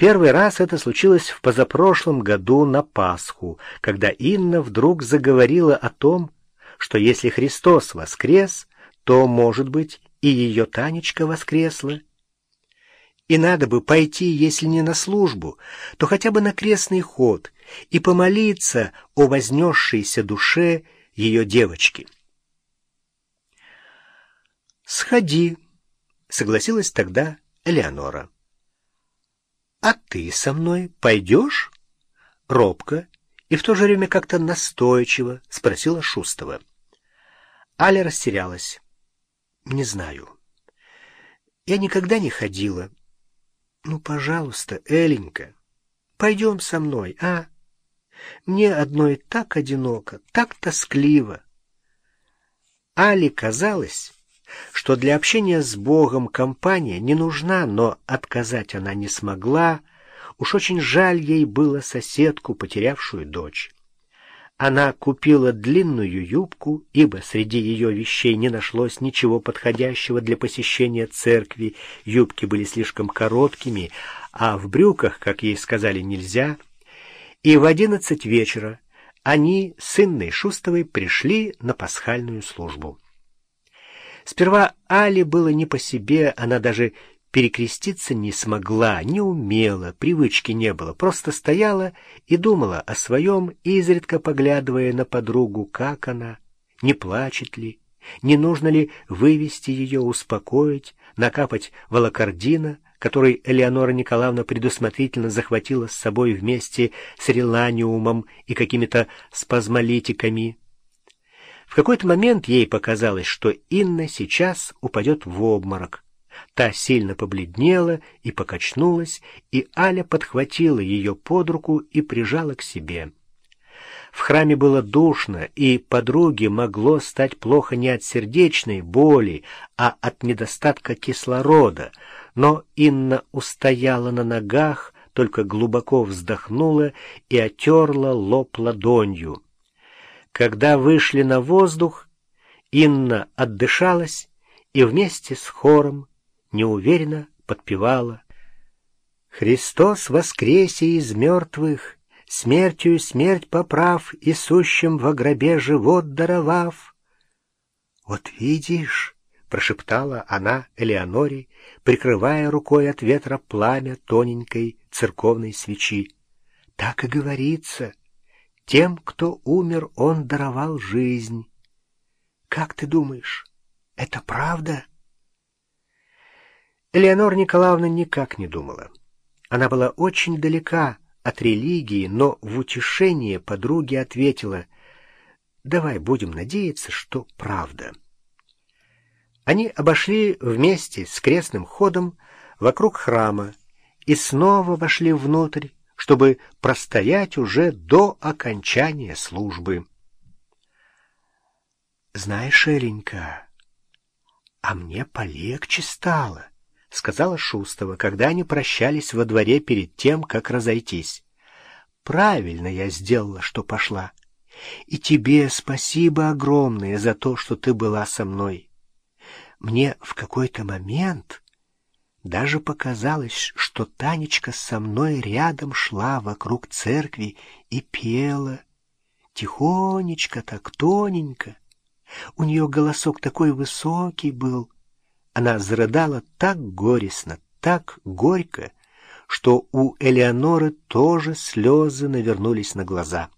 первый раз это случилось в позапрошлом году на Пасху, когда Инна вдруг заговорила о том, что если Христос воскрес, то, может быть, и ее Танечка воскресла. И надо бы пойти, если не на службу, то хотя бы на крестный ход и помолиться о вознесшейся душе ее девочки. «Сходи», — согласилась тогда Элеонора. «А ты со мной пойдешь?» Робко и в то же время как-то настойчиво спросила Шустова. Аля растерялась. «Не знаю. Я никогда не ходила. Ну, пожалуйста, Эленька, пойдем со мной, а? Мне одной так одиноко, так тоскливо». Але казалось, что для общения с Богом компания не нужна, но отказать она не смогла. Уж очень жаль ей было соседку, потерявшую дочь. Она купила длинную юбку, ибо среди ее вещей не нашлось ничего подходящего для посещения церкви. Юбки были слишком короткими, а в брюках, как ей сказали, нельзя. И в одиннадцать вечера они с Инной Шустовой пришли на пасхальную службу. Сперва Али было не по себе, она даже перекреститься не смогла, не умела, привычки не было, просто стояла и думала о своем, изредка поглядывая на подругу, как она, не плачет ли, не нужно ли вывести ее, успокоить, накапать волокордина, который Элеонора Николаевна предусмотрительно захватила с собой вместе с реланиумом и какими-то спазмолитиками. В какой-то момент ей показалось, что Инна сейчас упадет в обморок. Та сильно побледнела и покачнулась, и Аля подхватила ее под руку и прижала к себе. В храме было душно, и подруге могло стать плохо не от сердечной боли, а от недостатка кислорода, но Инна устояла на ногах, только глубоко вздохнула и отерла лоб ладонью. Когда вышли на воздух, Инна отдышалась и вместе с хором неуверенно подпевала. «Христос воскресе из мертвых, смертью смерть поправ и сущим во гробе живот даровав». «Вот видишь», — прошептала она Элеоноре, прикрывая рукой от ветра пламя тоненькой церковной свечи. «Так и говорится». Тем, кто умер, он даровал жизнь. Как ты думаешь, это правда? Элеонора Николаевна никак не думала. Она была очень далека от религии, но в утешение подруги ответила, «Давай будем надеяться, что правда». Они обошли вместе с крестным ходом вокруг храма и снова вошли внутрь, чтобы простоять уже до окончания службы. «Знаешь, Эленька, а мне полегче стало», — сказала Шустова, когда они прощались во дворе перед тем, как разойтись. «Правильно я сделала, что пошла. И тебе спасибо огромное за то, что ты была со мной. Мне в какой-то момент даже показалось, что Танечка со мной рядом шла вокруг церкви и пела. Тихонечко так, тоненько. У нее голосок такой высокий был. Она зарыдала так горестно, так горько, что у Элеоноры тоже слезы навернулись на глаза.